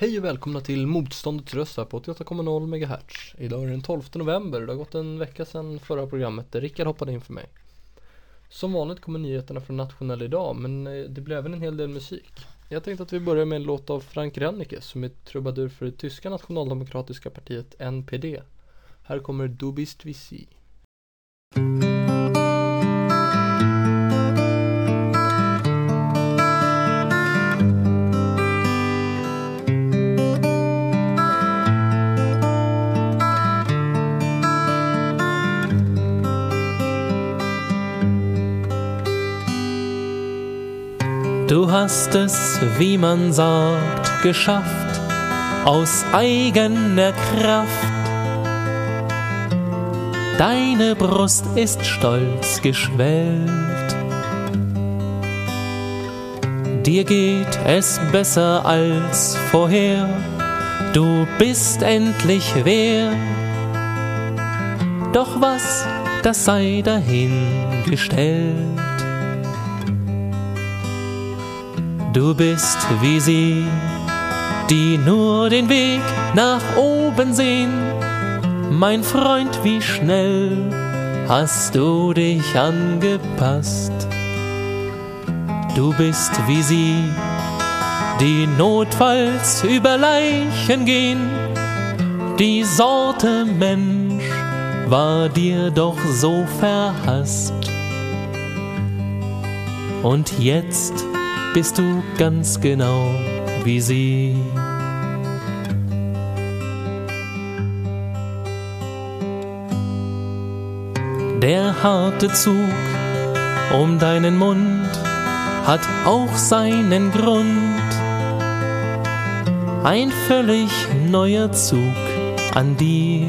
Hej och välkomna till Motståndets röst här på 88,0 MHz. Idag är det den 12 november och det har gått en vecka sedan förra programmet där Rickard hoppade in för mig. Som vanligt kommer nyheterna från Nationell idag men eh, det blir även en hel del musik. Jag tänkte att vi börjar med en låt av Frank Rennicke som är trubadur för det tyska nationaldemokratiska partiet NPD. Här kommer Du bist wie sie. Hast es, wie man sagt, geschafft, aus eigener Kraft. Deine Brust ist stolz geschwellt. Dir geht es besser als vorher, du bist endlich wer. Doch was, das sei dahingestellt. Du bist wie sie, die nur den Weg nach oben sehen. Mein Freund, wie schnell hast du dich angepasst. Du bist wie sie, die notfalls über Leichen gehen. Die Sorte Mensch war dir doch so verhasst. Und jetzt bist du ganz genau wie sie. Der harte Zug um deinen Mund hat auch seinen Grund. Ein völlig neuer Zug an dir.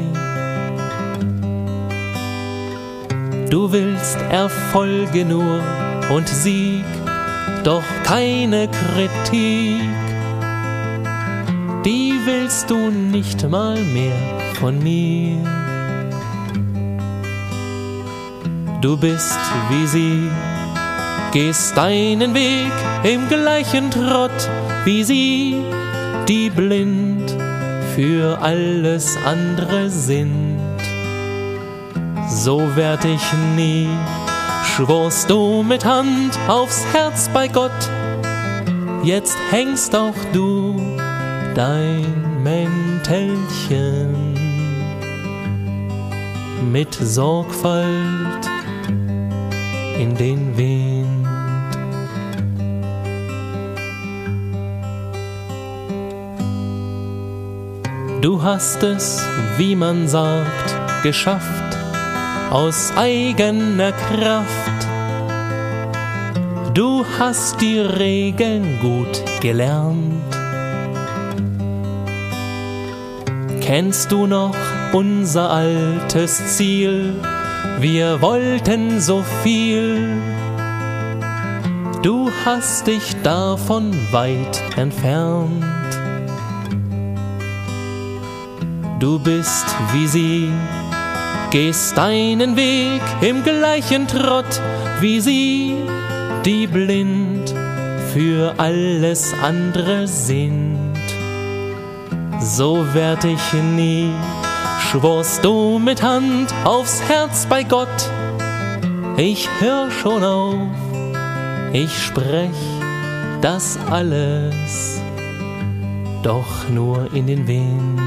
Du willst Erfolge nur und Sieg doch keine Kritik. Die willst du nicht mal mehr von mir. Du bist wie sie, gehst deinen Weg im gleichen Trott wie sie, die blind für alles andere sind. So werd ich nie schworst du mit Hand aufs Herz bei Gott, jetzt hängst auch du dein Mäntelchen mit Sorgfalt in den Wind. Du hast es, wie man sagt, geschafft aus eigener Kraft. Du hast die Regeln gut gelernt. Kennst du noch unser altes Ziel? Wir wollten so viel. Du hast dich davon weit entfernt. Du bist wie sie, gehst deinen Weg im gleichen Trott wie sie, die blind für alles andere sind. So werd ich nie, schworst du mit Hand aufs Herz bei Gott. Ich hör schon auf, ich sprech das alles, doch nur in den Wind.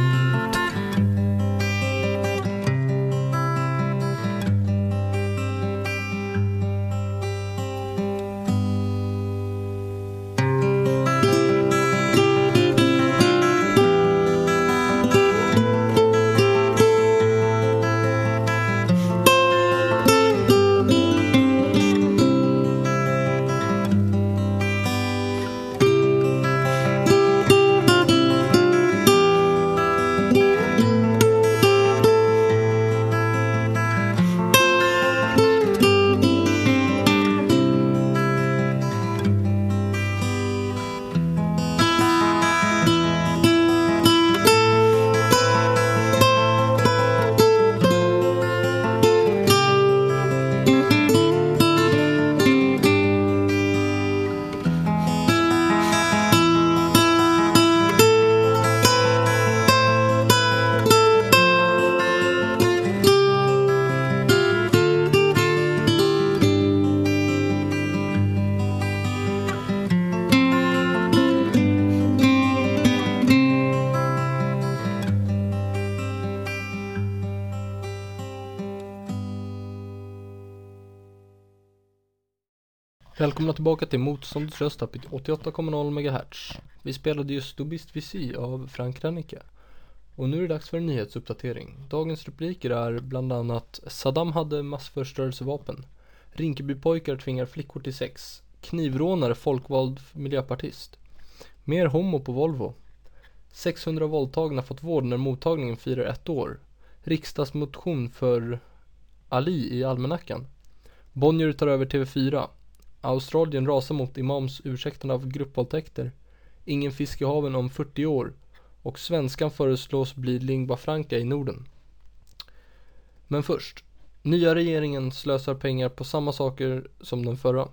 Tillbaka till Motståndets röst på 88,0 MHz. Vi spelade just Dubist Visi av Frank Rennicke. Och nu är det dags för en nyhetsuppdatering. Dagens rubriker är bland annat Saddam hade massförstörelsevapen. Rinkebypojkar tvingar flickor till sex. Knivrånare folkvald miljöpartist. Mer homo på Volvo. 600 våldtagna fått vård när mottagningen firar ett år. Riksdagsmotion för Ali i almanackan. Bonnier tar över TV4. Australien rasar mot imams ursäktande av gruppvåldtäkter. Ingen fisk i haven om 40 år. Och svenskan föreslås bli lingua franca i Norden. Men först. Nya regeringen slösar pengar på samma saker som den förra.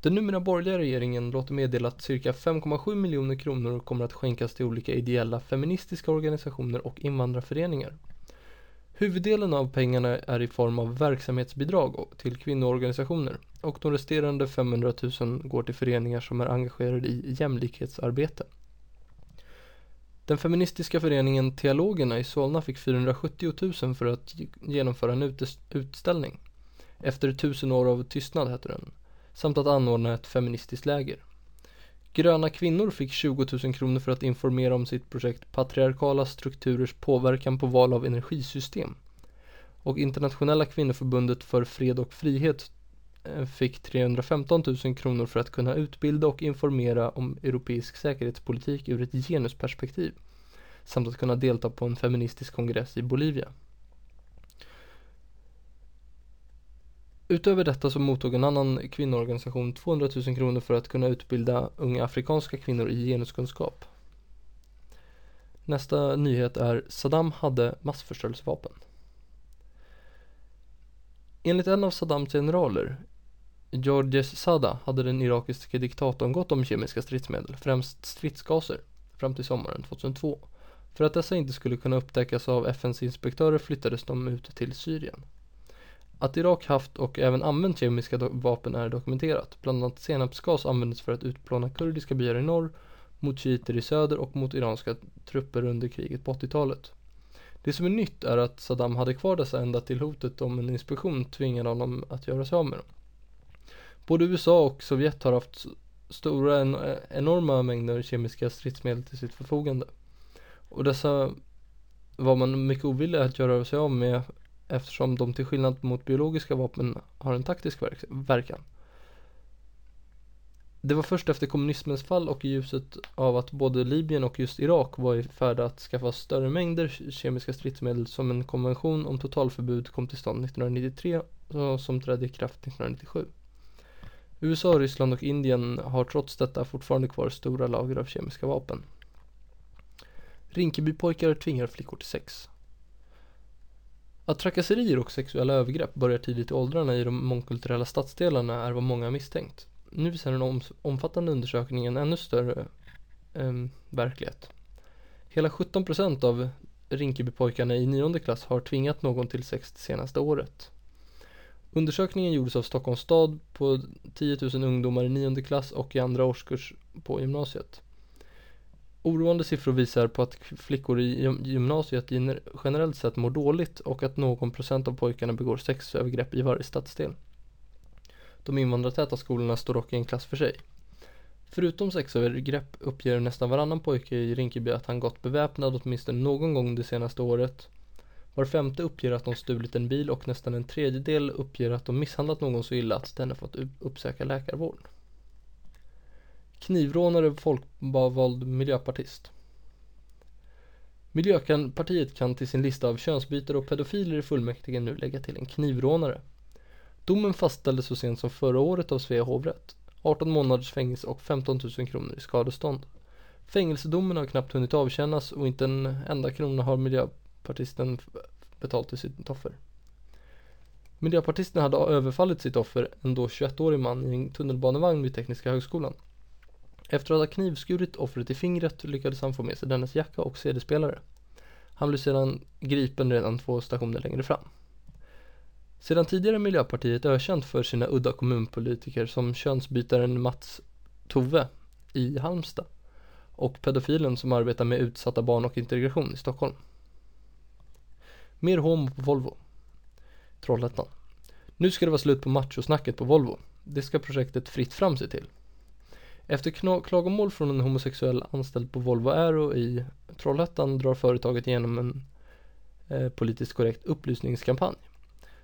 Den numera borgerliga regeringen låter meddela att cirka 5,7 miljoner kronor kommer att skänkas till olika ideella feministiska organisationer och invandrarföreningar. Huvuddelen av pengarna är i form av verksamhetsbidrag till kvinnoorganisationer och de resterande 500 000 går till föreningar som är engagerade i jämlikhetsarbete. Den feministiska föreningen Teologerna i Solna fick 470 000 för att genomföra en utställning. Efter tusen år av tystnad heter den. Samt att anordna ett feministiskt läger. Gröna kvinnor fick 20 000 kronor för att informera om sitt projekt Patriarkala strukturers påverkan på val av energisystem. Och Internationella kvinnoförbundet för fred och frihet eh, fick 315 000 kronor för att kunna utbilda och informera om europeisk säkerhetspolitik ur ett genusperspektiv samt att kunna delta på en feministisk kongress i Bolivia. Utöver detta så mottog en annan kvinnoorganisation 200 000 kronor för att kunna utbilda unga afrikanska kvinnor i genuskunskap. Nästa nyhet är Saddam hade massförstörelsevapen. Enligt en av Saddams generaler, Georges Sada, hade den irakiske diktatorn gått om kemiska stridsmedel, främst stridsgaser, fram till sommaren 2002. För att dessa inte skulle kunna upptäckas av FNs inspektörer flyttades de ut till Syrien. Att Irak haft och även använt kemiska vapen är dokumenterat. Bland annat senapsgas användes för att utplåna kurdiska byar i norr, mot shiiter i söder och mot iranska trupper under kriget på 80-talet. Det som är nytt är att Saddam hade kvar dessa ända till hotet om en inspektion tvingade honom att göra sig av med dem. Både USA och Sovjet har haft stora, eh, enorma mängder kemiska stridsmedel till sitt förfogande. Och dessa var man mycket ovillig att göra sig av med eftersom de till skillnad mot biologiska vapen har en taktisk verk verkan. Det var först efter kommunismens fall och i ljuset av att både Libyen och just Irak var i färd att skaffa större mängder kemiska stridsmedel som en konvention om totalförbud kom till stånd 1993 som trädde i kraft 1997. USA, Ryssland och Indien har trots detta fortfarande kvar stora lager av kemiska vapen. Rinkebypojkar tvingar flickor till sex. Att trakasserier och sexuella övergrepp börjar tidigt i åldrarna i de mångkulturella stadsdelarna är vad många misstänkt. Nu visar en om omfattande undersökning en ännu större eh, verklighet. Hela 17% av Rinkebypojkarna i nionde klass har tvingat någon till sex det senaste året. Undersökningen gjordes av Stockholms stad på 10 000 ungdomar i nionde klass och i andra årskurs på gymnasiet. Oroande siffror visar på att flickor i gymnasiet generellt sett mår dåligt och att någon procent av pojkarna begår sexövergrepp i varje stadsdel. De invandrartäta skolorna står dock i en klass för sig. Förutom sexövergrepp uppger nästan varannan pojke i Rinkeby att han gått beväpnad åtminstone någon gång det senaste året. Var femte uppger att de stulit en bil och nästan en tredjedel uppger att de misshandlat någon så illa att denne fått uppsöka läkarvård. Knivrånare folkvald miljöpartist. Miljöpartiet kan till sin lista av könsbytare och pedofiler i fullmäktige nu lägga till en knivrånare. Domen fastställdes så sent som förra året av Svea hovrätt. 18 månaders fängelse och 15 000 kronor i skadestånd. Fängelsedomen har knappt hunnit avtjänas och inte en enda krona har miljöpartisten betalt till sitt offer. Miljöpartisten hade överfallit sitt offer, en då 21-årig man, i en tunnelbanevagn vid Tekniska högskolan. Efter att ha knivskurit offret i fingret lyckades han få med sig dennes jacka och CD-spelare. Han blev sedan gripen redan två stationer längre fram. Sedan tidigare är Miljöpartiet ökänt för sina udda kommunpolitiker som könsbytaren Mats Tove i Halmstad och pedofilen som arbetar med utsatta barn och integration i Stockholm. Mer homo på Volvo. Trollhättan. Nu ska det vara slut på machosnacket på Volvo. Det ska projektet Fritt Fram se till. Efter klagomål från en homosexuell anställd på Volvo Aero i Trollhättan drar företaget igenom en eh, politiskt korrekt upplysningskampanj.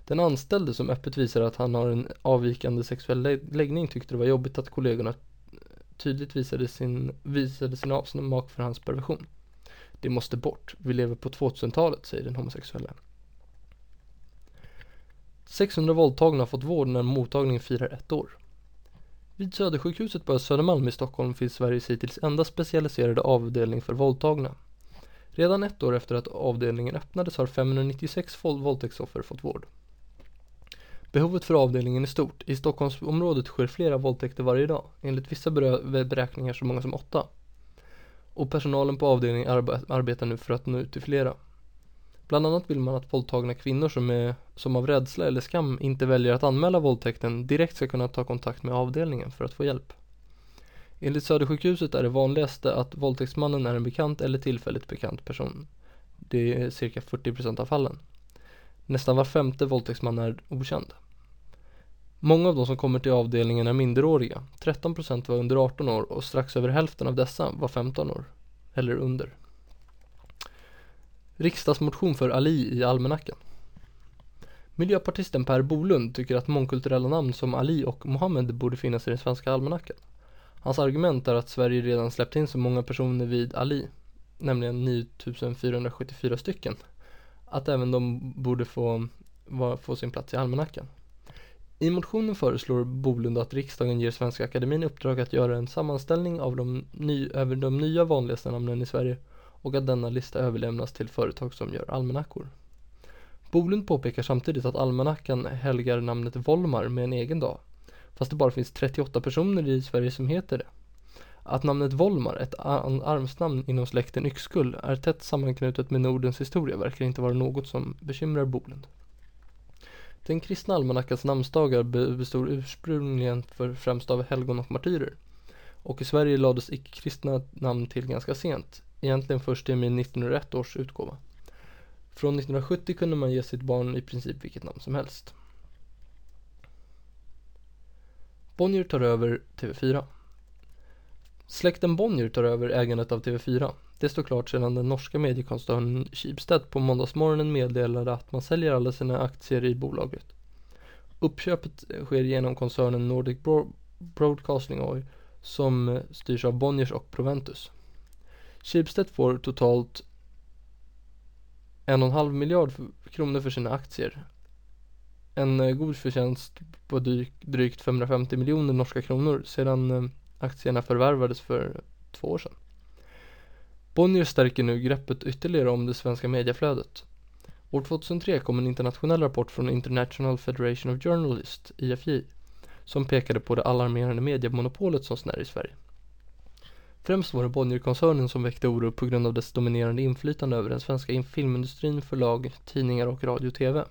Den anställde som öppet visar att han har en avvikande sexuell lä- läggning tyckte det var jobbigt att kollegorna tydligt visade sin, visade sin avsmak för hans perversion. Det måste bort. Vi lever på 2000-talet, säger den homosexuella. 600 våldtagna har fått vård när mottagningen firar ett år. Vid Södersjukhuset på Södermalm i Stockholm finns Sveriges hittills enda specialiserade avdelning för våldtagna. Redan ett år efter att avdelningen öppnades har 596 våldtäktsoffer fått vård. Behovet för avdelningen är stort. I Stockholmsområdet sker flera våldtäkter varje dag. Enligt vissa beräkningar så många som åtta. Och personalen på avdelningen arbetar nu för att nå ut till flera. Bland annat vill man att våldtagna kvinnor som, är, som av rädsla eller skam inte väljer att anmäla våldtäkten direkt ska kunna ta kontakt med avdelningen för att få hjälp. Enligt Södersjukhuset är det vanligaste att våldtäktsmannen är en bekant eller tillfälligt bekant person. Det är cirka 40% av fallen. Nästan var femte våldtäktsman är okänd. Många av de som kommer till avdelningen är minderåriga. 13% var under 18 år och strax över hälften av dessa var 15 år. Eller under. Riksdagsmotion för Ali i almanackan. Miljöpartisten Per Bolund tycker att mångkulturella namn som Ali och Mohammed borde finnas i den svenska almanackan. Hans argument är att Sverige redan släppt in så många personer vid Ali, nämligen 9474 stycken, att även de borde få, få sin plats i almanackan. I motionen föreslår Bolund att riksdagen ger Svenska Akademin uppdrag att göra en sammanställning av de ny, över de nya vanligaste namnen i Sverige och att denna lista överlämnas till företag som gör almanackor. Bolund påpekar samtidigt att almanackan helgar namnet Volmar med en egen dag, fast det bara finns 38 personer i Sverige som heter det. Att namnet Volmar, ett armsnamn inom släkten Yxkull, är tätt sammanknutet med Nordens historia verkar inte vara något som bekymrar Bolund. Den kristna almanackans namnsdagar bestod ursprungligen för främst av helgon och martyrer. Och i Sverige lades icke-kristna namn till ganska sent, egentligen först i och med 1901 års utgåva. Från 1970 kunde man ge sitt barn i princip vilket namn som helst. Bonnier tar över TV4. Släkten Bonnier tar över ägandet av TV4. Det står klart sedan den norska mediekoncernen Schibsted på måndagsmorgonen meddelade att man säljer alla sina aktier i bolaget. Uppköpet sker genom koncernen Nordic Broadcasting Oy som styrs av Bonniers och Proventus. Schibsted får totalt en och en halv miljard kronor för sina aktier. En eh, god förtjänst på drygt 550 miljoner norska kronor sedan eh, aktierna förvärvades för två år sedan. Bonnier stärker nu greppet ytterligare om det svenska medieflödet. År 2003 kom en internationell rapport från International Federation of Journalists, IFJ, som pekade på det alarmerande mediemonopolet som snär i Sverige. Främst var det Bonnierkoncernen som väckte oro på grund av dess dominerande inflytande över den svenska filmindustrin, förlag, tidningar och radio och TV.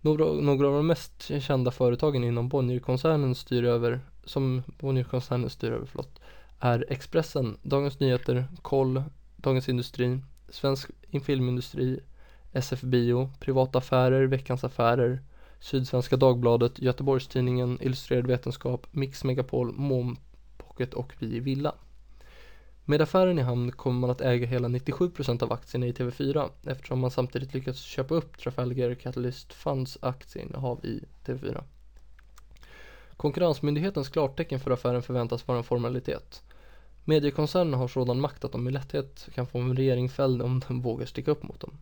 Några, några av de mest kända företagen inom Bonnierkoncernen styr över, som Bonnierkoncernen styr över, förlåt, är Expressen, Dagens Nyheter, Koll, Dagens Industri, Svensk Filmindustri, SF Bio, Privata Affärer, Veckans Affärer, Sydsvenska Dagbladet, Göteborgstidningen, Illustrerad Vetenskap, Mix Megapol, Mom Pocket och Vi i Villa. Med affären i hamn kommer man att äga hela 97% av aktierna i TV4 eftersom man samtidigt lyckats köpa upp Trafalgar Catalyst Funds aktieinnehav i TV4. Konkurrensmyndighetens klartecken för affären förväntas vara en formalitet. Mediekoncernen har sådan makt att de med lätthet kan få en regering fälld om den vågar sticka upp mot dem.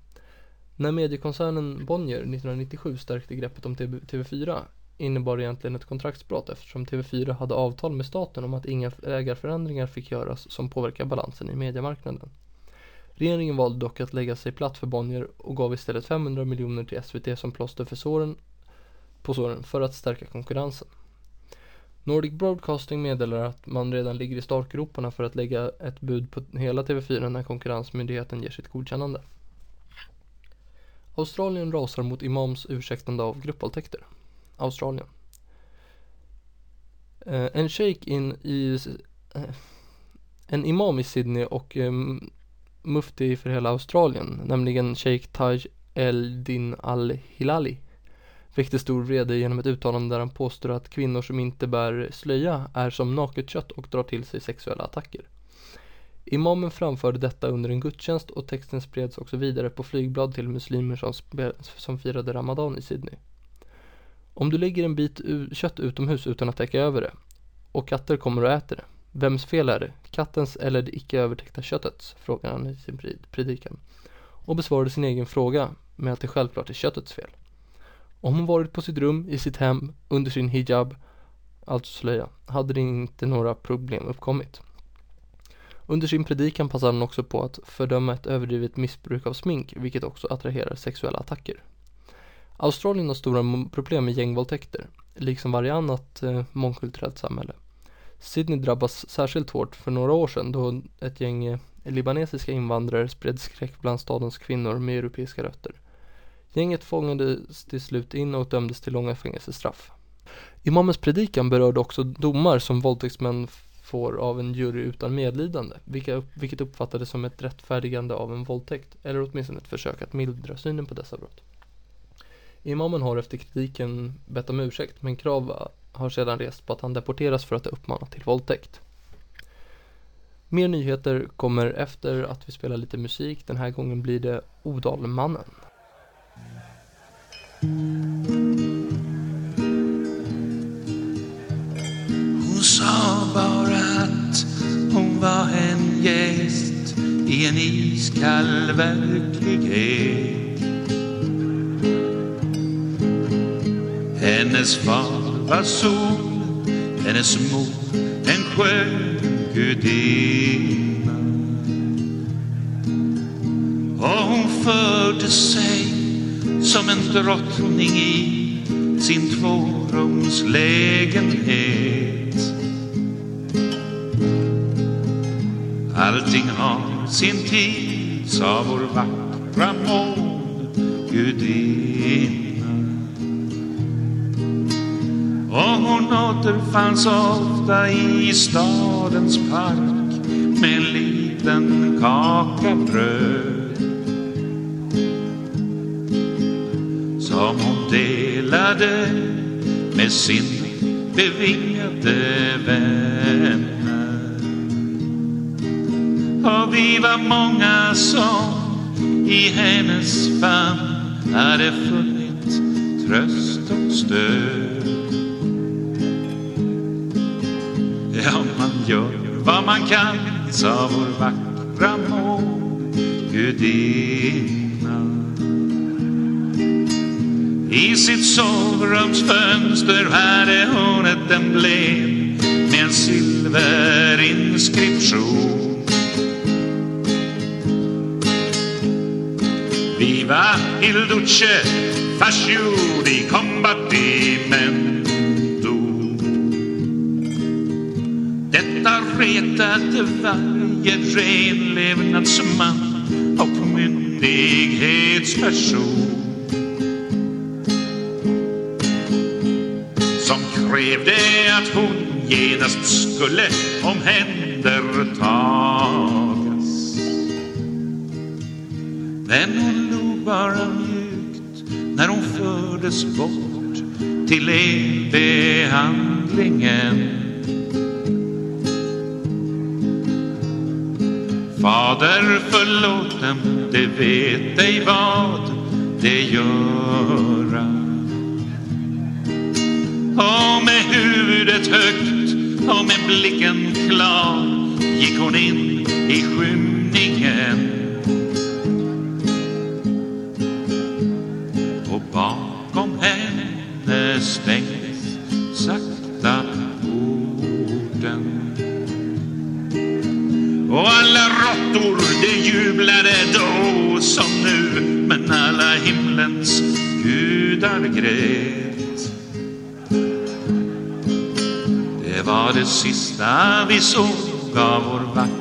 När mediekoncernen Bonnier 1997 stärkte greppet om TV- TV4 innebar egentligen ett kontraktsbrott eftersom TV4 hade avtal med staten om att inga ägarförändringar fick göras som påverkar balansen i mediemarknaden. Regeringen valde dock att lägga sig platt för Bonnier och gav istället 500 miljoner till SVT som plåster för såren, på såren för att stärka konkurrensen. Nordic Broadcasting meddelar att man redan ligger i startgroparna för att lägga ett bud på hela TV4 när konkurrensmyndigheten ger sitt godkännande. Australien rasar mot imams ursäktande av gruppvåldtäkter. Australien. Eh, en sheikh in i, eh, en imam i Sydney och eh, mufti för hela Australien, nämligen sheikh Taj El-Din Al-Hilali, väckte stor vrede genom ett uttalande där han påstår att kvinnor som inte bär slöja är som naket kött och drar till sig sexuella attacker. Imamen framförde detta under en gudstjänst och texten spreds också vidare på flygblad till muslimer som, som firade Ramadan i Sydney. Om du lägger en bit kött utomhus utan att täcka över det och katter kommer och äter det, vems fel är det? Kattens eller det icke övertäckta köttets? frågar han i sin predikan. Och besvarade sin egen fråga med att det självklart är köttets fel. Om hon varit på sitt rum i sitt hem under sin hijab, alltså slöja, hade det inte några problem uppkommit. Under sin predikan passade han också på att fördöma ett överdrivet missbruk av smink, vilket också attraherar sexuella attacker. Australien har stora problem med gängvåldtäkter, liksom varje annat eh, mångkulturellt samhälle. Sydney drabbas särskilt hårt för några år sedan då ett gäng eh, libanesiska invandrare spred skräck bland stadens kvinnor med europeiska rötter. Gänget fångades till slut in och dömdes till långa fängelsestraff. Imamens predikan berörde också domar som våldtäktsmän får av en jury utan medlidande, vilket uppfattades som ett rättfärdigande av en våldtäkt, eller åtminstone ett försök att mildra synen på dessa brott. Imamen har efter kritiken bett om ursäkt, men krav har sedan rest på att han deporteras för att ha uppmanat till våldtäkt. Mer nyheter kommer efter att vi spelar lite musik. Den här gången blir det Odalmannen. Hon sa bara att hon var en gäst i en iskall verklighet. Hennes far var sol, hennes mor en skön gudinna. Och hon förde sig som en drottning i sin tvårumslägenhet. Allting har sin tid, sa vår vackra mångudinna. Hon återfanns ofta i stadens park med en liten kaka bröd. som hon delade med sin bevingade vänner. Och vi var många som i hennes famn hade funnit tröst och stöd. Gör vad man kan, sa vår vackra målgudinna. I sitt sovrumsfönster hade hon ett emblem med en silverinskription. Viva il duce fascio di combattimento. Detta retade varje renlevnadsman och myndighetsperson. som krävde att hon genast skulle omhändertagas. Men hon log bara mjukt när hon fördes bort till elbehandlingen. Fader förlåt dem, det vet ej vad det göra och med huvudet högt och med blicken klar gick hon in i skymningen. Gudar grät. var det sista vi såg av vår vackra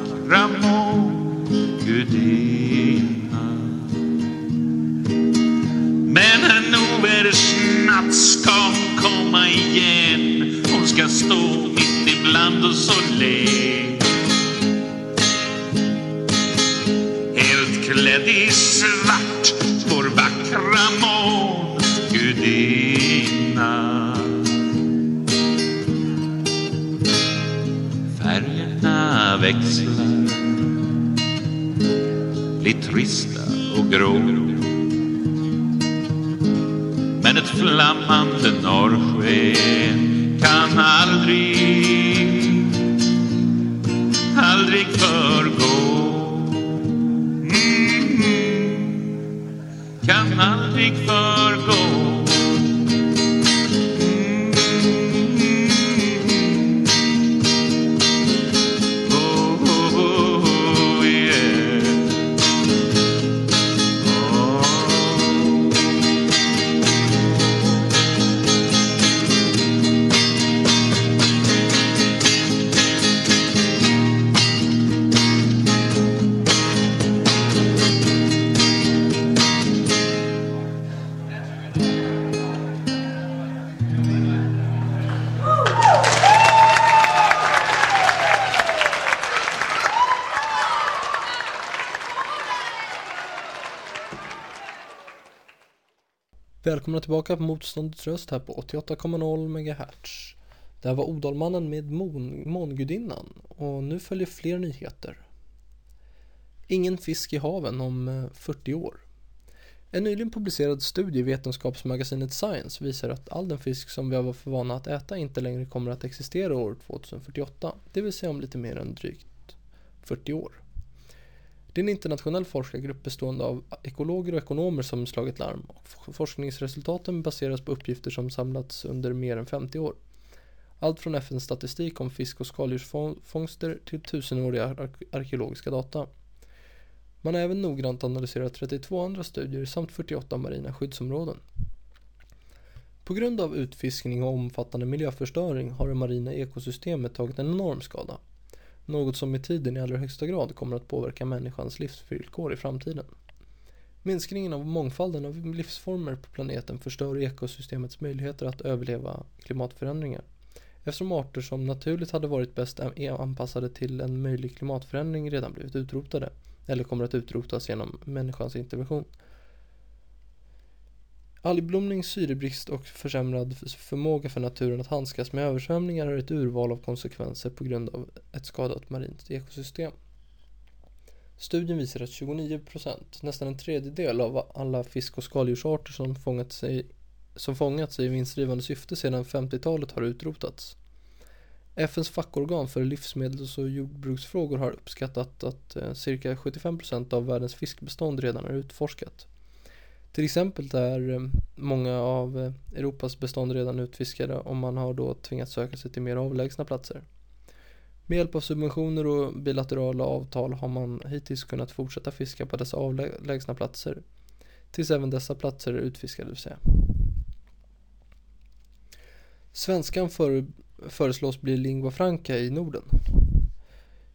kan aldrig förgå. Välkomna tillbaka på Motståndets röst här på 88,0 MHz. Det här var Odalmannen med Mon- Mångudinnan och nu följer fler nyheter. Ingen fisk i haven om eh, 40 år. En nyligen publicerad studie i vetenskapsmagasinet Science visar att all den fisk som vi har varit för vana att äta inte längre kommer att existera år 2048, det vill säga om lite mer än drygt 40 år. Det är en internationell forskargrupp bestående av ekologer och ekonomer som slagit larm och forskningsresultaten baseras på uppgifter som samlats under mer än 50 år. Allt från FNs statistik om fisk och skaldjursfångster till tusenåriga arkeologiska data. Man har även noggrant analyserat 32 andra studier samt 48 marina skyddsområden. På grund av utfiskning och omfattande miljöförstöring har det marina ekosystemet tagit en enorm skada. Något som med tiden i allra högsta grad kommer att påverka människans livsvillkor i framtiden. Minskningen av mångfalden av livsformer på planeten förstör ekosystemets möjligheter att överleva klimatförändringar. Eftersom arter som naturligt hade varit bäst anpassade till en möjlig klimatförändring redan blivit utrotade eller kommer att utrotas genom människans intervention. Algblomning, syrebrist och försämrad förmåga för naturen att handskas med översvämningar är ett urval av konsekvenser på grund av ett skadat marint ekosystem. Studien visar att 29%, nästan en tredjedel av alla fisk och skaldjursarter som fångats i, som fångats i vinstdrivande syfte sedan 50-talet har utrotats. FNs fackorgan för livsmedels och jordbruksfrågor har uppskattat att eh, cirka 75% av världens fiskbestånd redan är utforskat. Till exempel är eh, många av eh, Europas bestånd redan utfiskade och man har då tvingats söka sig till mer avlägsna platser. Med hjälp av subventioner och bilaterala avtal har man hittills kunnat fortsätta fiska på dessa avlägsna platser. Tills även dessa platser är utfiskade vill säga. Svenskan för, föreslås bli lingua franca i Norden.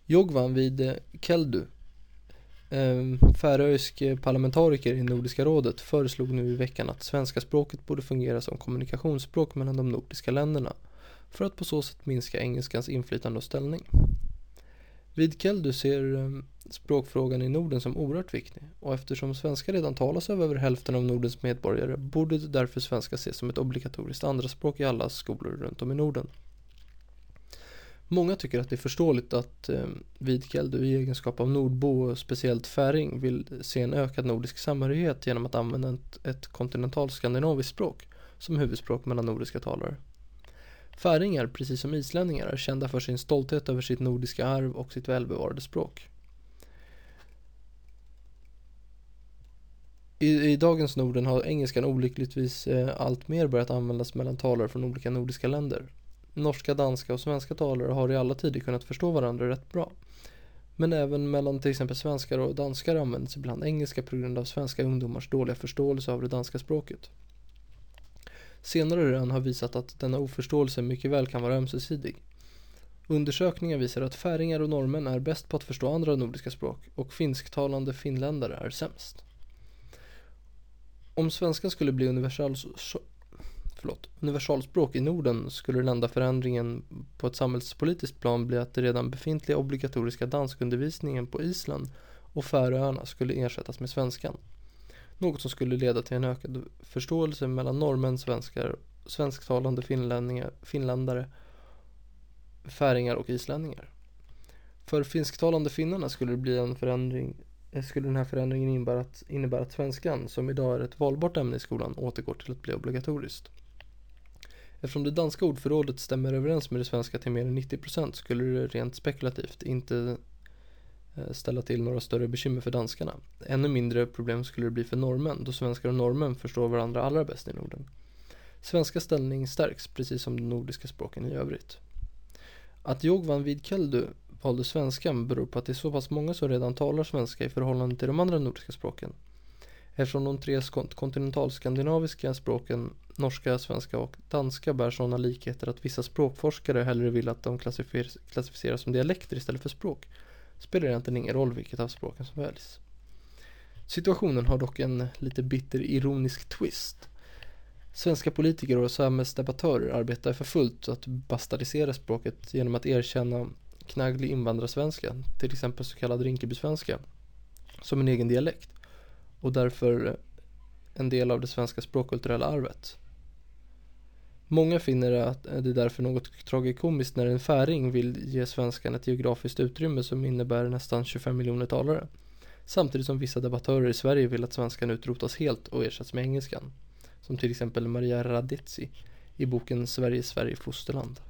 Jogvan vid eh, Keldu Ehm, färöisk eh, parlamentariker i Nordiska rådet föreslog nu i veckan att svenska språket borde fungera som kommunikationsspråk mellan de nordiska länderna för att på så sätt minska engelskans inflytande och ställning. Vid du ser ehm, språkfrågan i Norden som oerhört viktig och eftersom svenska redan talas av över hälften av Nordens medborgare borde därför svenska ses som ett obligatoriskt andraspråk i alla skolor runt om i Norden. Många tycker att det är förståeligt att eh, Vidkeldu i egenskap av nordbo och speciellt färing vill se en ökad nordisk samhörighet genom att använda ett, ett kontinentalskandinaviskt språk som huvudspråk mellan nordiska talare. Färingar, precis som islänningar, är kända för sin stolthet över sitt nordiska arv och sitt välbevarade språk. I, I dagens Norden har engelskan olyckligtvis eh, allt mer börjat användas mellan talare från olika nordiska länder. Norska, danska och svenska talare har i alla tider kunnat förstå varandra rätt bra. Men även mellan till exempel svenskar och danskar används ibland engelska på grund av svenska ungdomars dåliga förståelse av det danska språket. Senare rön har visat att denna oförståelse mycket väl kan vara ömsesidig. Undersökningar visar att färingar och norrmän är bäst på att förstå andra nordiska språk och finsktalande finländare är sämst. Om svenskan skulle bli universal, förlåt, universalspråk i Norden skulle den enda förändringen på ett samhällspolitiskt plan bli att den redan befintliga obligatoriska danskundervisningen på Island och Färöarna skulle ersättas med svenskan. Något som skulle leda till en ökad förståelse mellan norrmän, svenskar, svensktalande finländare, färingar och islänningar. För finsktalande finnarna skulle det bli en förändring skulle den här förändringen innebära att, innebära att svenskan, som idag är ett valbart ämne i skolan, återgår till att bli obligatoriskt. Eftersom det danska ordförrådet stämmer överens med det svenska till mer än 90% skulle det rent spekulativt inte eh, ställa till några större bekymmer för danskarna. Ännu mindre problem skulle det bli för norrmän då svenskar och norrmän förstår varandra allra bäst i Norden. Svenska ställning stärks precis som de nordiska språken i övrigt. Att Jogvan Vidkeldu valde svenskan beror på att det är så pass många som redan talar svenska i förhållande till de andra nordiska språken. Eftersom de tre kontinentalskandinaviska språken norska, svenska och danska bär sådana likheter att vissa språkforskare hellre vill att de klassificeras som dialekter istället för språk spelar det egentligen ingen roll vilket av språken som väljs. Situationen har dock en lite bitter ironisk twist. Svenska politiker och samhällsdebattörer arbetar för fullt att bastardisera språket genom att erkänna knagglig invandrarsvenska, till exempel så kallad Rinkebysvenska, som en egen dialekt och därför en del av det svenska språkkulturella arvet. Många finner att det är därför något tragikomiskt när en färing vill ge svenskan ett geografiskt utrymme som innebär nästan 25 miljoner talare. Samtidigt som vissa debattörer i Sverige vill att svenskan utrotas helt och ersätts med engelskan. Som till exempel Maria Radetzi i boken Sverige, Sverige, fosterland.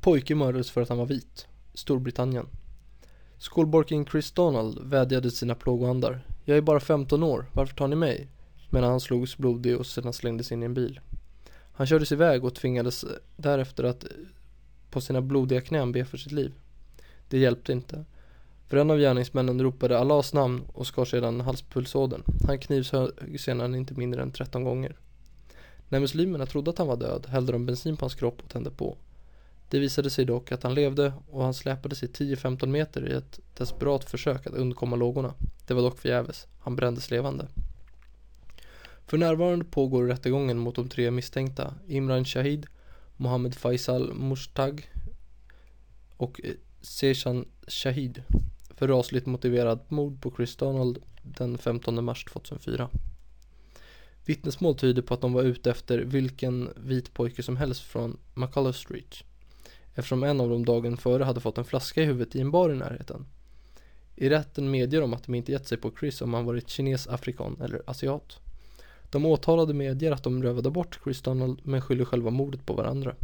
Pojke mördades för att han var vit. Storbritannien. Skolborken Chris Donald vädjade till sina plågoandar. Jag är bara 15 år, varför tar ni mig? Medan han slogs blodig och sedan slängdes in i en bil. Han kördes iväg och tvingades därefter att på sina blodiga knän be för sitt liv. Det hjälpte inte. För en av gärningsmännen ropade Allahs namn och skar sedan halspulsådern. Han knivsög sedan inte mindre än 13 gånger. När muslimerna trodde att han var död hällde de bensin på hans kropp och tände på. Det visade sig dock att han levde och han släpade sig 10-15 meter i ett desperat försök att undkomma lågorna. Det var dock förgäves. Han brändes levande. För närvarande pågår rättegången mot de tre misstänkta Imran Shahid, Mohammed Faisal Mushtag och eh, Seshan Shahid för rasligt motiverat mord på Chris Donald den 15 mars 2004. Vittnesmål tyder på att de var ute efter vilken vit pojke som helst från McCullough Street eftersom en av dem dagen före hade fått en flaska i huvudet i en bar i närheten. I rätten medger de att de inte gett sig på Chris om han varit kines, afrikan eller asiat. De åtalade medger att de rövade bort Chris Donald men skyller själva mordet på varandra.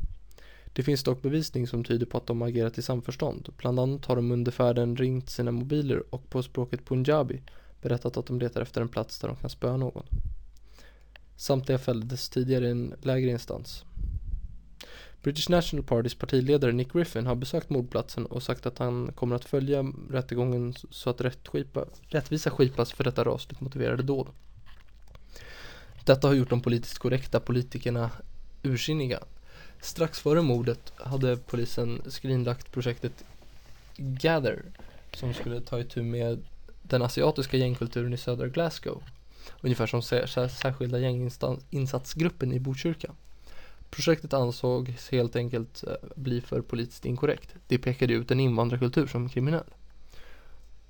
Det finns dock bevisning som tyder på att de agerat i samförstånd. Bland annat har de under färden ringt sina mobiler och på språket punjabi berättat att de letar efter en plats där de kan spöa någon. Samtliga fälldes tidigare i en lägre instans. British National Partys partiledare Nick Griffin har besökt mordplatsen och sagt att han kommer att följa rättegången så att rättvisa skipas för detta rasligt motiverade dåd. Detta har gjort de politiskt korrekta politikerna ursinniga. Strax före mordet hade polisen skrinlagt projektet Gather som skulle ta itu med den asiatiska gängkulturen i södra Glasgow. Ungefär som särskilda gänginsatsgruppen i Botkyrka. Projektet ansågs helt enkelt eh, bli för politiskt inkorrekt. Det pekade ut en invandrarkultur som kriminell.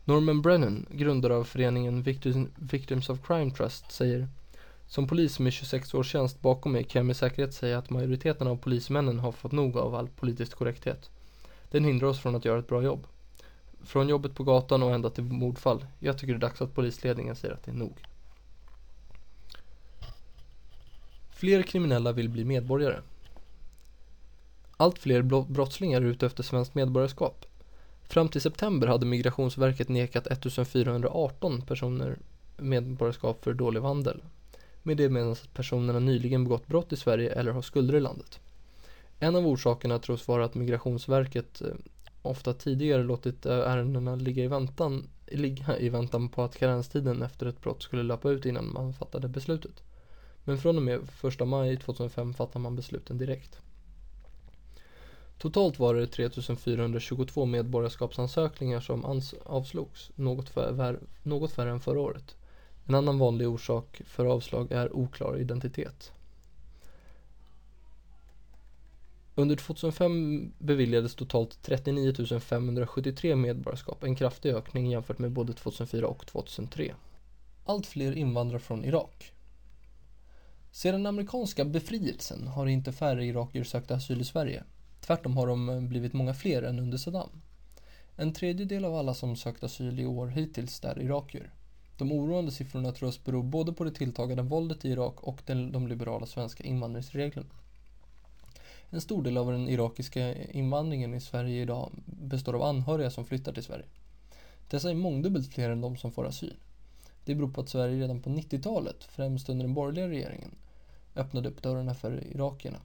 Norman Brennan, grundare av föreningen Victims of Crime Trust, säger som polis med 26 års tjänst bakom mig kan jag med säkerhet säga att majoriteten av polismännen har fått nog av all politisk korrekthet. Den hindrar oss från att göra ett bra jobb. Från jobbet på gatan och ända till mordfall. Jag tycker det är dags att polisledningen säger att det är nog. Fler kriminella vill bli medborgare. Allt fler brottslingar är ute efter svenskt medborgarskap. Fram till september hade Migrationsverket nekat 1418 personer medborgarskap för dålig vandel. Med det menas att personerna nyligen begått brott i Sverige eller har skulder i landet. En av orsakerna tros vara att Migrationsverket eh, ofta tidigare låtit eh, ärendena ligga i väntan, ligga i väntan på att karenstiden efter ett brott skulle löpa ut innan man fattade beslutet. Men från och med 1 maj 2005 fattar man besluten direkt. Totalt var det 3422 medborgarskapsansökningar som avslogs, något, för, något färre än förra året. En annan vanlig orsak för avslag är oklar identitet. Under 2005 beviljades totalt 39 573 medborgarskap, en kraftig ökning jämfört med både 2004 och 2003. Allt fler invandrar från Irak. Sedan den amerikanska befrielsen har inte färre irakier sökt asyl i Sverige. Tvärtom har de eh, blivit många fler än under Saddam. En tredjedel av alla som sökt asyl i år hittills är irakier. De oroande siffrorna tros bero både på det tilltagande våldet i Irak och den, de liberala svenska invandringsreglerna. En stor del av den irakiska invandringen i Sverige idag består av anhöriga som flyttar till Sverige. Dessa är mångdubbelt fler än de som får asyl. Det beror på att Sverige redan på 90-talet, främst under den borgerliga regeringen, öppnade upp dörrarna för irakierna.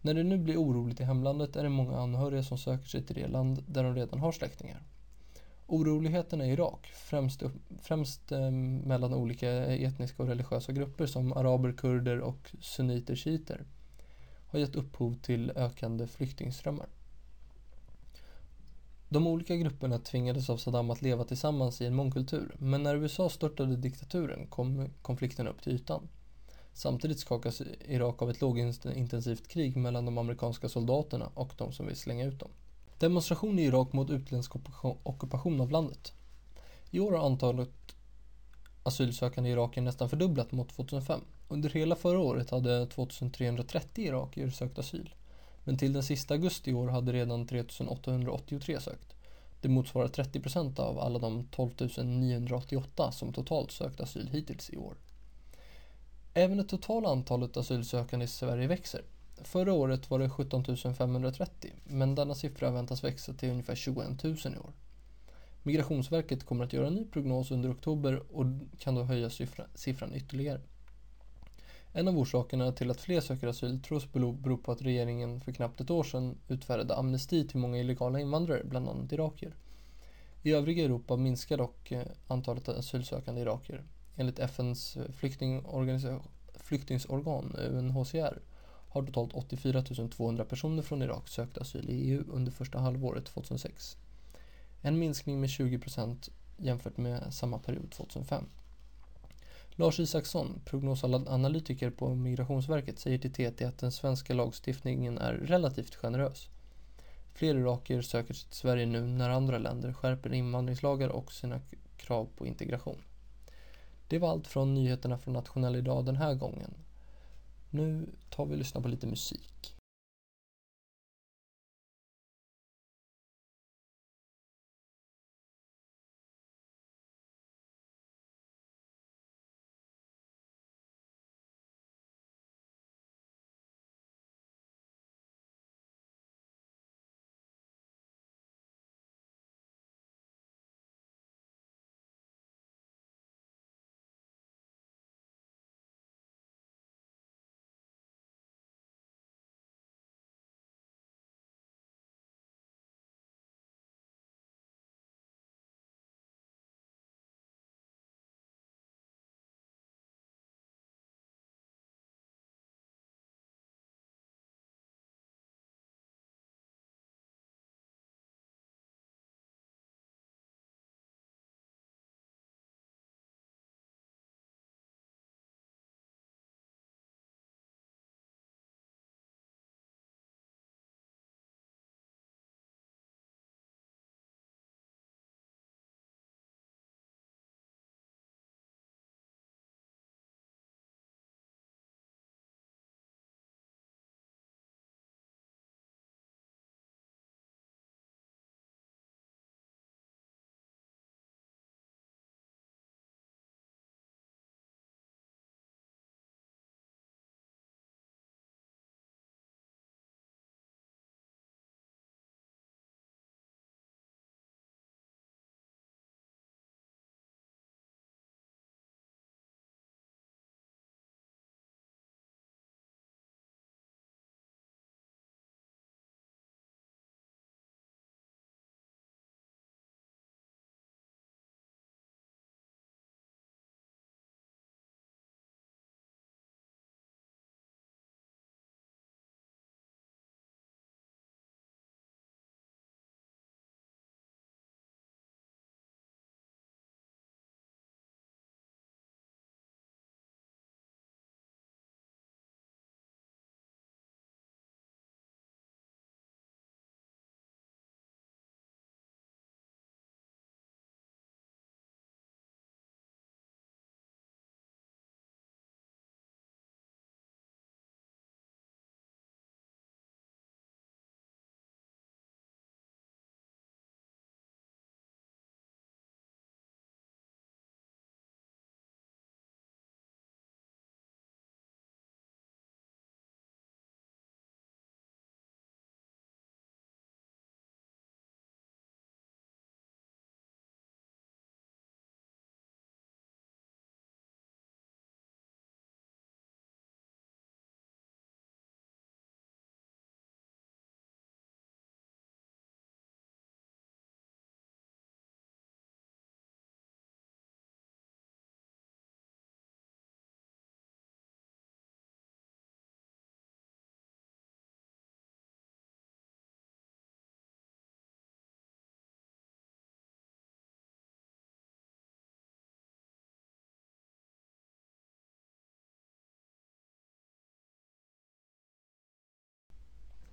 När det nu blir oroligt i hemlandet är det många anhöriga som söker sig till det land där de redan har släktingar. Oroligheterna i Irak, främst, främst eh, mellan olika etniska och religiösa grupper som araber, kurder och sunniter, shiiter, har gett upphov till ökande flyktingströmmar. De olika grupperna tvingades av Saddam att leva tillsammans i en mångkultur, men när USA störtade diktaturen kom konflikten upp till ytan. Samtidigt skakas Irak av ett lågintensivt krig mellan de amerikanska soldaterna och de som vill slänga ut dem. Demonstration i Irak mot utländsk ockupation av landet. I år har antalet asylsökande irakier nästan fördubblat mot 2005. Under hela förra året hade 2330 irakier sökt asyl. Men till den sista augusti i år hade redan 3883 sökt. Det motsvarar 30 procent av alla de 12 988 som totalt sökt asyl hittills i år. Även det totala antalet asylsökande i Sverige växer. Förra året var det 17 530 men denna siffra väntas växa till ungefär 21 000 i år. Migrationsverket kommer att göra en ny prognos under oktober och kan då höja siffran ytterligare. En av orsakerna till att fler söker asyl tros bero på att regeringen för knappt ett år sedan utfärdade amnesti till många illegala invandrare, bland annat irakier. I övriga Europa minskar dock eh, antalet asylsökande irakier. Enligt FNs flyktingorgan UNHCR eh, har totalt 84 200 personer från Irak sökt asyl i EU under första halvåret 2006. En minskning med 20 procent jämfört med samma period 2005. Lars Isaksson, prognosanalytiker på Migrationsverket, säger till TT att den svenska lagstiftningen är relativt generös. Fler irakier söker sig till Sverige nu när andra länder skärper invandringslagar och sina krav på integration. Det var allt från nyheterna från Nationell idag den här gången. Nu tar vi och lyssnar på lite musik.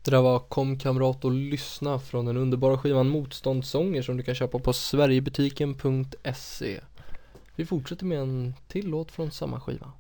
Det där var Kom kamrat och lyssna från den underbara skivan Motståndssånger som du kan köpa på sverigebutiken.se. Vi fortsätter med en till låt från samma skiva.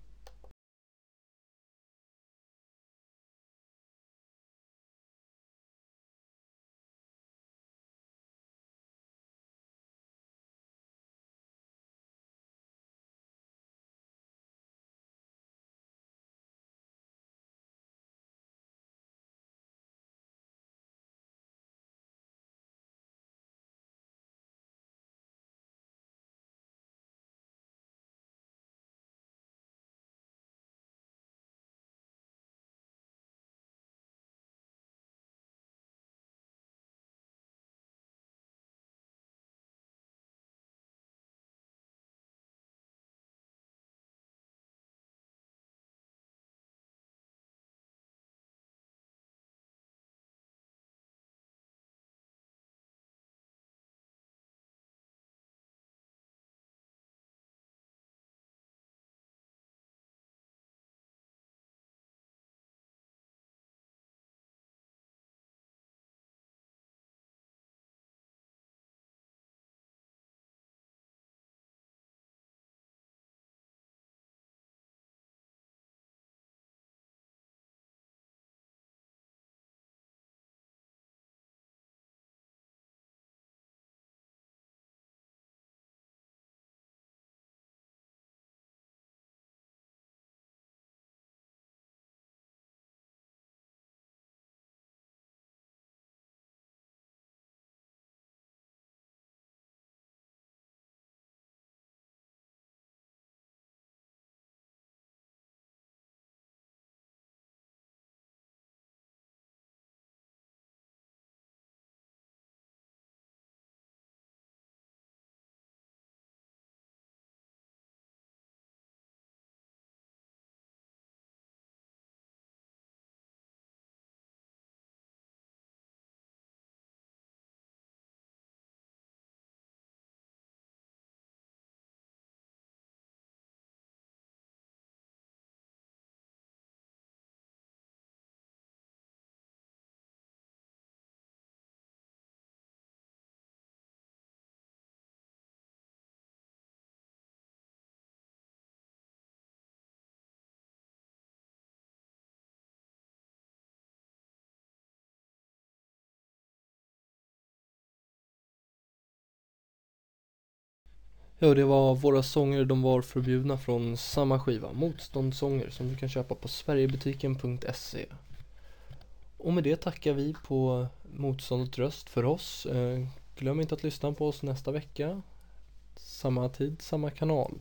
Ja, det var Våra sånger de var förbjudna från samma skiva, Motståndssånger, som du kan köpa på sverigebutiken.se. Och med det tackar vi på Motståndet Röst för oss. Eh, glöm inte att lyssna på oss nästa vecka. Samma tid, samma kanal.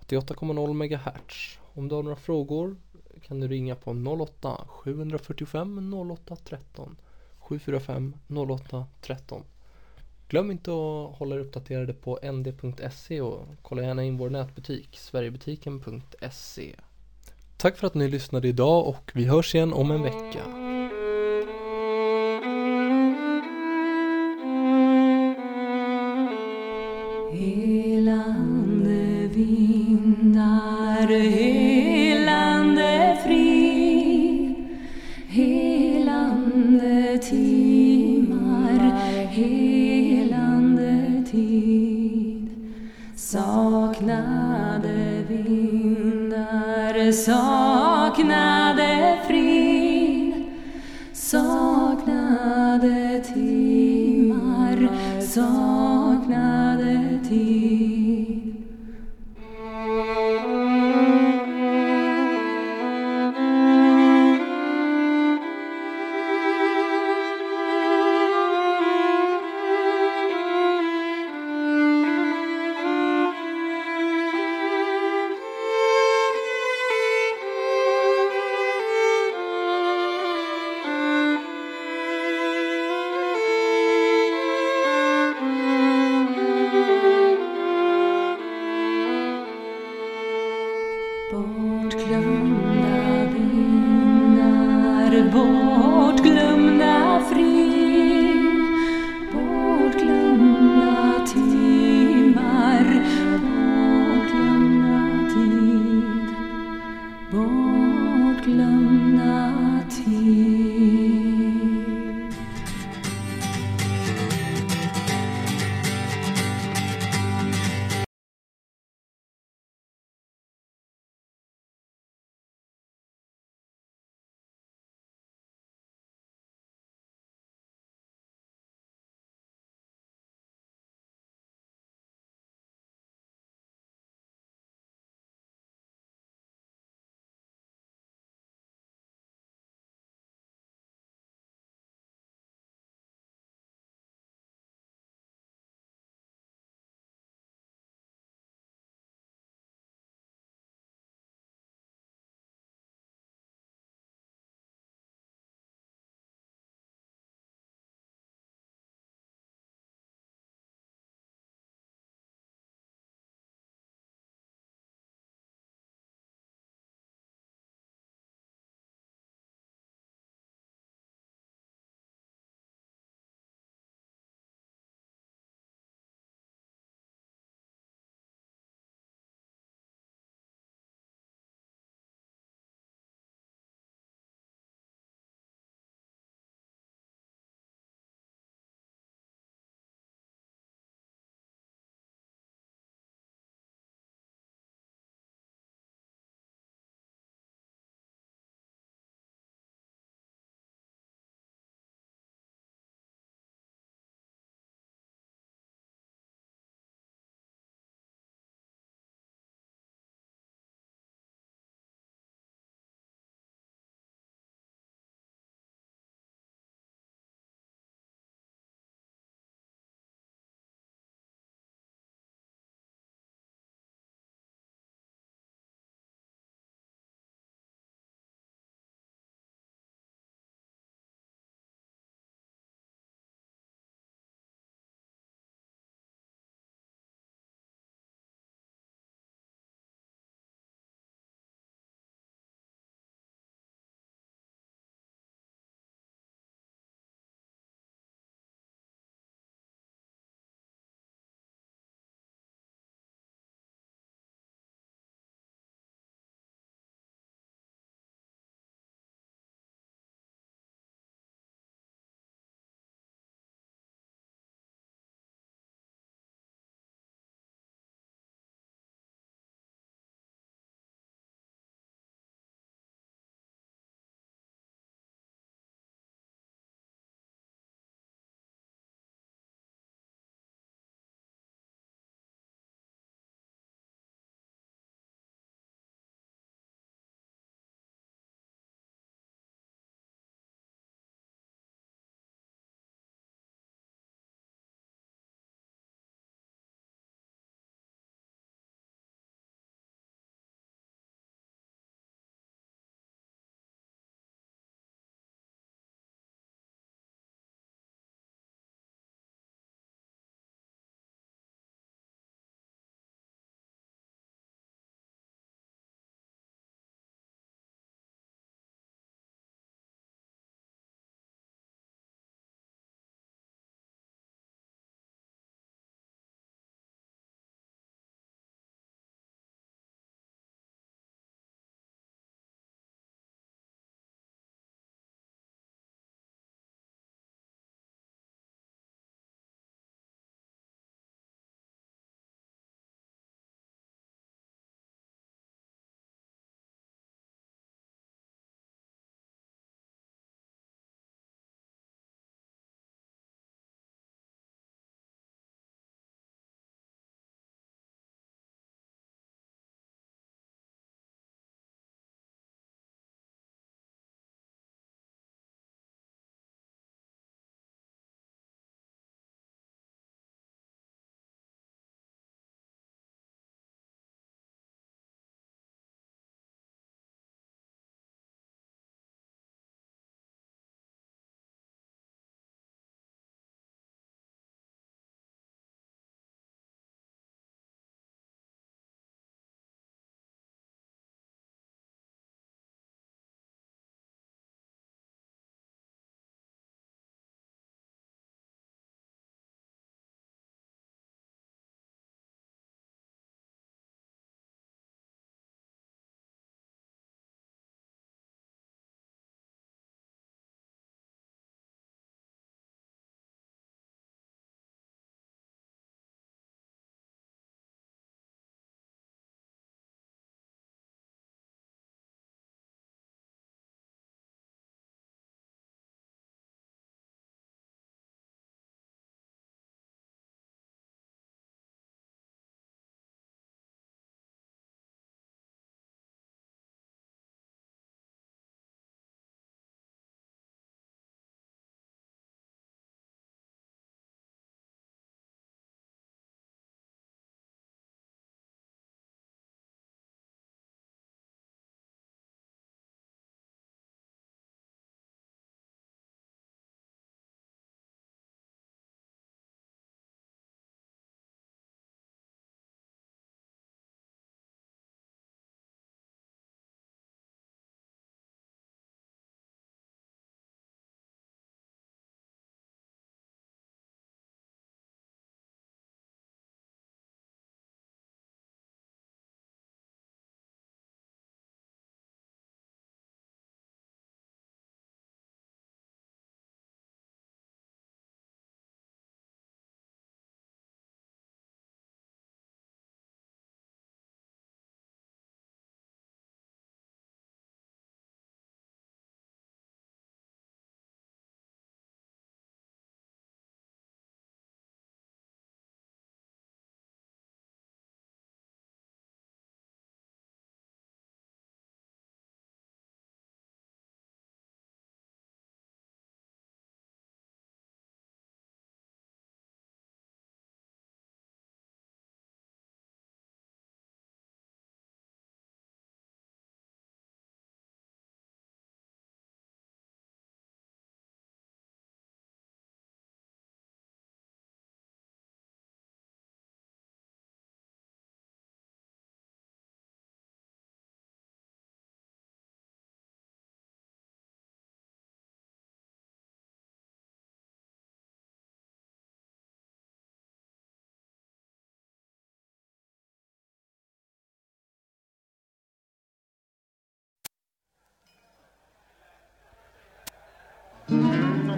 88,0 MHz. Om du har några frågor kan du ringa på 08 745 08 13 745 08 13 Glöm inte att hålla er uppdaterade på nd.se och kolla gärna in vår nätbutik sverigebutiken.se Tack för att ni lyssnade idag och vi hörs igen om en vecka.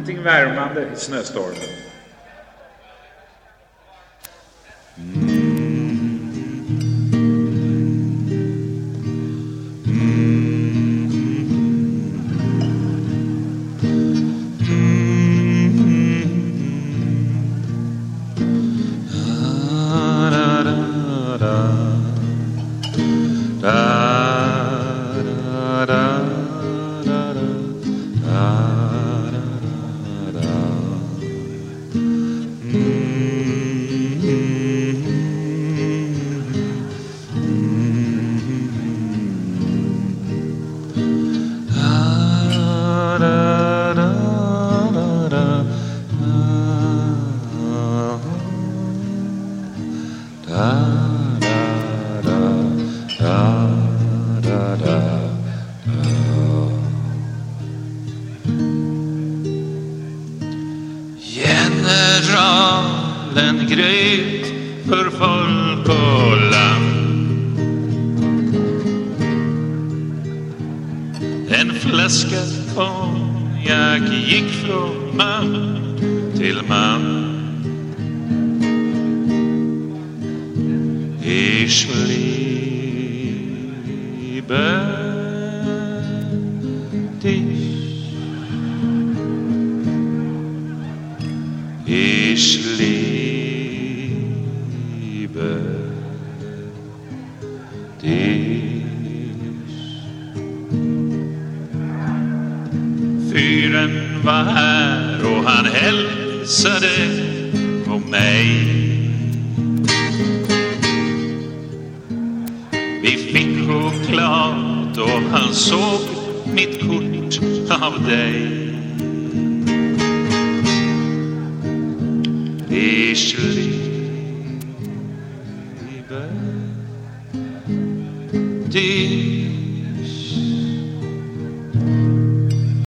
Någonting värmande i snöstormen.